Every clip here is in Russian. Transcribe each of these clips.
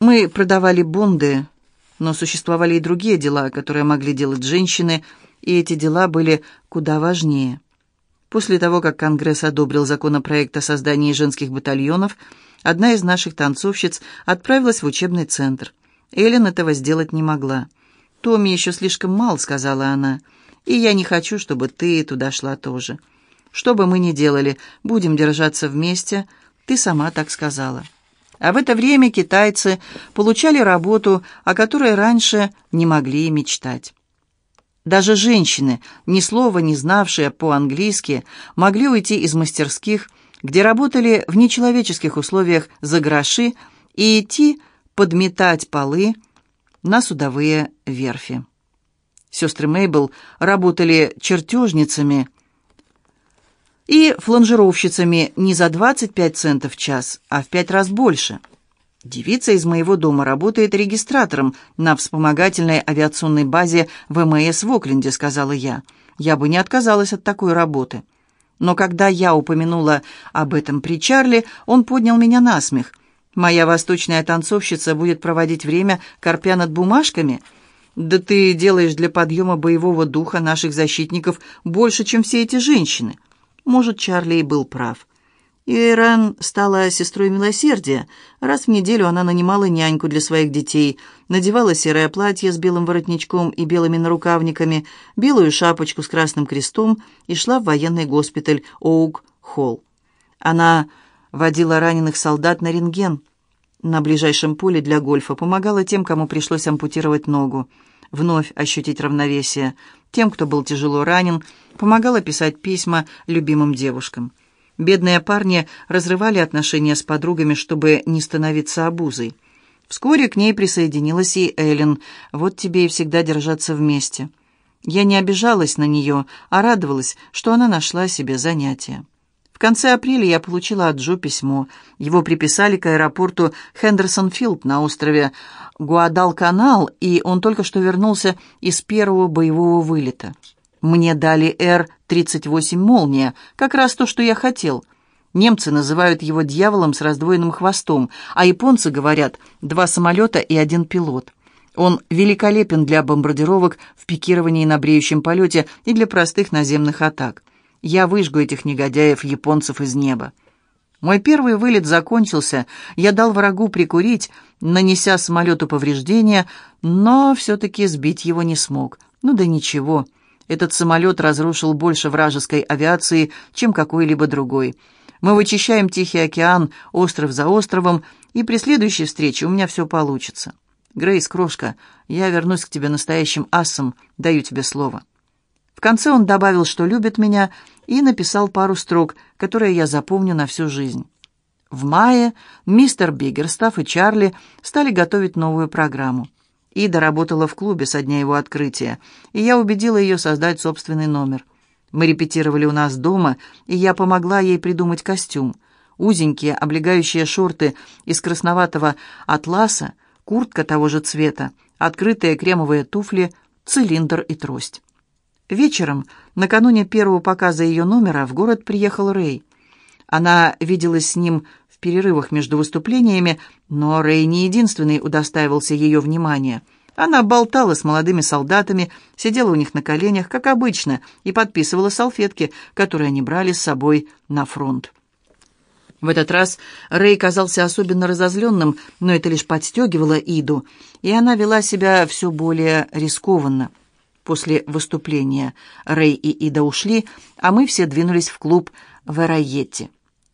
Мы продавали бонды, но существовали и другие дела, которые могли делать женщины, и эти дела были куда важнее. После того, как Конгресс одобрил законопроект о создании женских батальонов, одна из наших танцовщиц отправилась в учебный центр. Эллен этого сделать не могла. «Томми еще слишком мал», — сказала она, — «и я не хочу, чтобы ты туда шла тоже. Что бы мы ни делали, будем держаться вместе, ты сама так сказала». А в это время китайцы получали работу, о которой раньше не могли мечтать. Даже женщины, ни слова не знавшие по-английски, могли уйти из мастерских, где работали в нечеловеческих условиях за гроши, и идти подметать полы на судовые верфи. Сестры Мейбл работали чертежницами и фланжировщицами не за 25 центов в час, а в пять раз больше. Девица из моего дома работает регистратором на вспомогательной авиационной базе ВМС в Окленде, сказала я. Я бы не отказалась от такой работы. Но когда я упомянула об этом при Чарли, он поднял меня на смех. Моя восточная танцовщица будет проводить время, корпя над бумажками? Да ты делаешь для подъема боевого духа наших защитников больше, чем все эти женщины. Может, Чарли и был прав. Иран стала сестрой милосердия. Раз в неделю она нанимала няньку для своих детей, надевала серое платье с белым воротничком и белыми нарукавниками, белую шапочку с красным крестом и шла в военный госпиталь Оук-Холл. Она водила раненых солдат на рентген на ближайшем поле для гольфа, помогала тем, кому пришлось ампутировать ногу, вновь ощутить равновесие, тем, кто был тяжело ранен, помогала писать письма любимым девушкам. Бедные парни разрывали отношения с подругами, чтобы не становиться обузой. Вскоре к ней присоединилась и Эллен. Вот тебе и всегда держаться вместе. Я не обижалась на нее, а радовалась, что она нашла себе занятие. Конце апреля я получила от Джо письмо. Его приписали к аэропорту Хендерсон-Филд на острове Гуадалканал, и он только что вернулся из первого боевого вылета. Мне дали Р-38 «Молния», как раз то, что я хотел. Немцы называют его дьяволом с раздвоенным хвостом, а японцы говорят «два самолета и один пилот». Он великолепен для бомбардировок в пикировании на бреющем полете и для простых наземных атак. Я выжгу этих негодяев, японцев из неба. Мой первый вылет закончился, я дал врагу прикурить, нанеся самолету повреждения, но все-таки сбить его не смог. Ну да ничего. Этот самолет разрушил больше вражеской авиации, чем какой-либо другой. Мы вычищаем Тихий океан, остров за островом, и при следующей встрече у меня все получится. Грейс, крошка, я вернусь к тебе настоящим асом, даю тебе слово». В конце он добавил, что любит меня, и написал пару строк, которые я запомню на всю жизнь. В мае мистер Биггерстаф и Чарли стали готовить новую программу. Ида работала в клубе со дня его открытия, и я убедила ее создать собственный номер. Мы репетировали у нас дома, и я помогла ей придумать костюм. Узенькие облегающие шорты из красноватого атласа, куртка того же цвета, открытые кремовые туфли, цилиндр и трость. Вечером, накануне первого показа ее номера, в город приехал Рэй. Она виделась с ним перерывах между выступлениями, но Рэй не единственный удостаивался ее внимания. Она болтала с молодыми солдатами, сидела у них на коленях, как обычно, и подписывала салфетки, которые они брали с собой на фронт. В этот раз Рэй казался особенно разозленным, но это лишь подстегивало Иду, и она вела себя все более рискованно. После выступления Рэй и Ида ушли, а мы все двинулись в клуб в Эрайетте.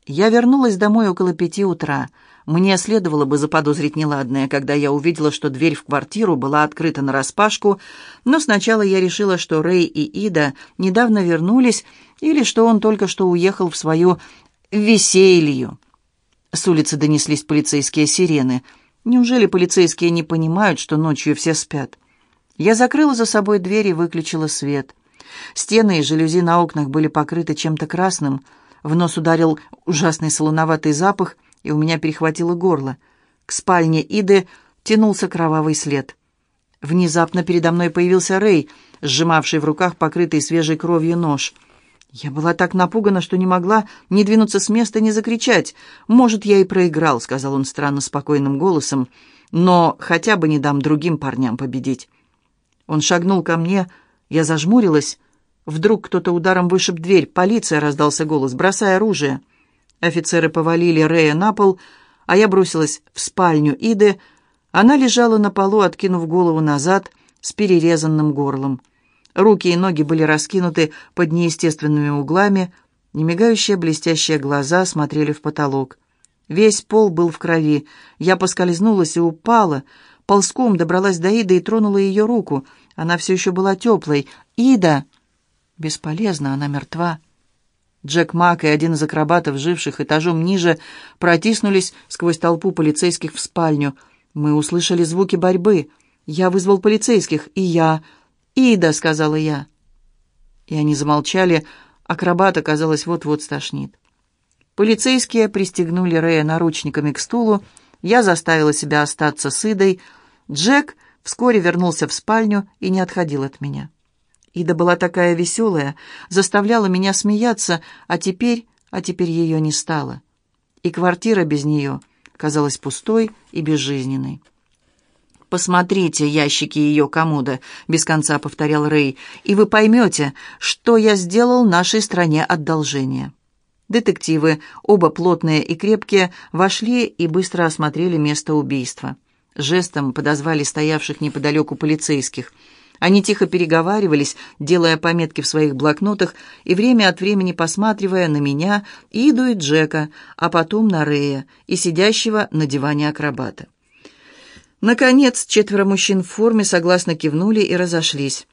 Я вернулась домой около пяти утра. Мне следовало бы заподозрить неладное, когда я увидела, что дверь в квартиру была открыта нараспашку, но сначала я решила, что Рэй и Ида недавно вернулись или что он только что уехал в свою веселью. С улицы донеслись полицейские сирены. Неужели полицейские не понимают, что ночью все спят? Я закрыла за собой дверь и выключила свет. Стены и жалюзи на окнах были покрыты чем-то красным — в нос ударил ужасный солоноватый запах, и у меня перехватило горло. К спальне Иды тянулся кровавый след. Внезапно передо мной появился Рэй, сжимавший в руках покрытый свежей кровью нож. Я была так напугана, что не могла ни двинуться с места, ни закричать. «Может, я и проиграл», — сказал он странно спокойным голосом. но хотя бы не дам другим парням победить. Он шагнул ко мне, я зажмурилась. Вдруг кто-то ударом вышиб дверь. «Полиция!» — раздался голос. «Бросай оружие!» Офицеры повалили Рея на пол, а я бросилась в спальню Иды. Она лежала на полу, откинув голову назад, с перерезанным горлом. Руки и ноги были раскинуты под неестественными углами, немигающие блестящие глаза смотрели в потолок. Весь пол был в крови. Я поскользнулась и упала. Ползком добралась до Иды и тронула ее руку. Она все еще была теплой. «Ида!» «Бесполезно, она мертва». Джек Мак и один из акробатов, живших этажом ниже, протиснулись сквозь толпу полицейских в спальню. Мы услышали звуки борьбы. Я вызвал полицейских, и я... «Ида!» — сказала я. И они замолчали. Акробат, оказалось, вот-вот стошнит. Полицейские пристегнули Рэя наручниками к стулу. Я заставила себя остаться с Идой. Джек вскоре вернулся в спальню и не отходил от меня. Ида была такая веселая, заставляла меня смеяться, а теперь, а теперь ее не стало. И квартира без нее казалась пустой и безжизненной. «Посмотрите ящики ее комода», — без конца повторял Рэй, «и вы поймете, что я сделал нашей стране одолжение». Детективы, оба плотные и крепкие, вошли и быстро осмотрели место убийства. Жестом подозвали стоявших неподалеку полицейских. Они тихо переговаривались, делая пометки в своих блокнотах и время от времени посматривая на меня, Иду и Джека, а потом на Рея и сидящего на диване акробата. Наконец, четверо мужчин в форме согласно кивнули и разошлись.